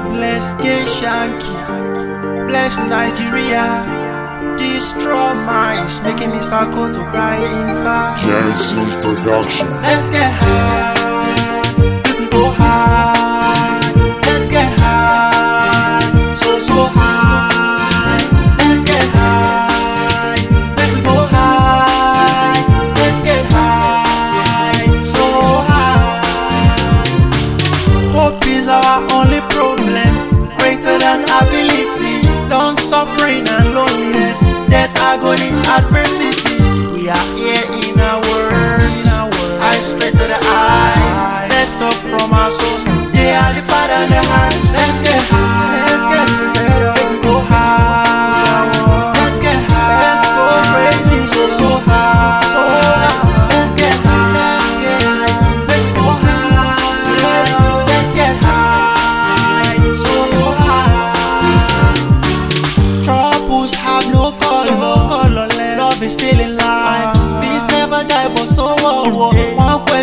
bless K bless Nigeria. Destroy minds, making me start go to cry inside. Genesis Production. Let's get high, Here in our words, eyes straight to the eyes. Let's stop from our souls, they are the part and the hearts. Let's get high, let's get. Let's get let's go crazy, so so high. Let's get let's get go high. Let's get high, so high. Troubles have no color. Love is still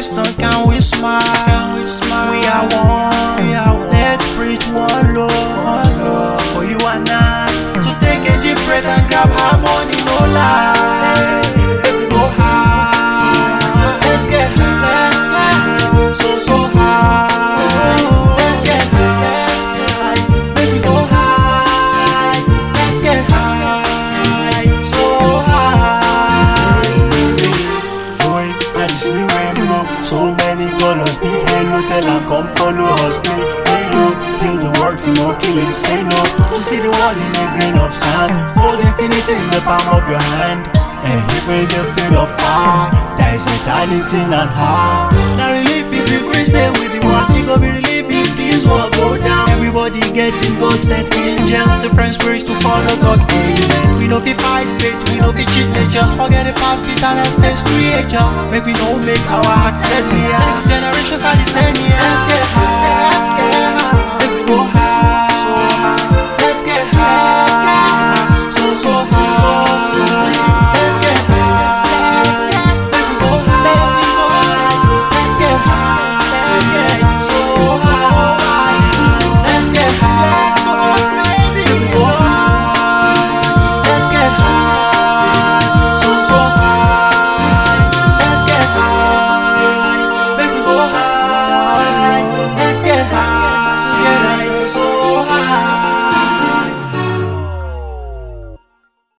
One question: Can we smile? Can we smile? We are one. Let's preach one love, one for you and I. To take a deep breath and grab harmony, no lie. We go high. Let's get high. Let's get so so high. Let's go high. Let's get high. So high. Boy, I rainbow. So many colors. Big halo, tell her come follow us. Big halo, heal the world to no killing. Say no to see the world in a grain of sand. Hold infinity in the palm of your hand. And even the feel of fire, there is eternity and high. Now relief if you say we be one. You go be relief if this world go down. Everybody gets getting God sent angel, different spirits to follow God. Amen. We know fi fight fate, we know fi cheat nature. Forget the past, bitterness, face creature. Make we know make our hearts deadly. Next generations are the same.